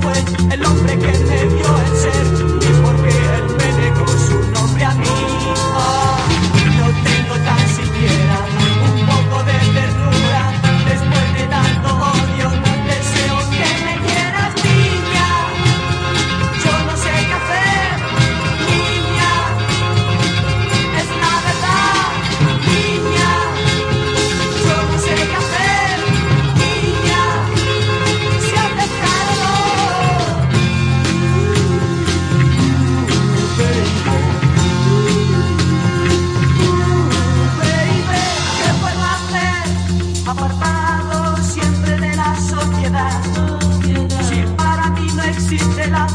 fue el hombre que me apartado siempre de la sociedad. Si para ti no existe la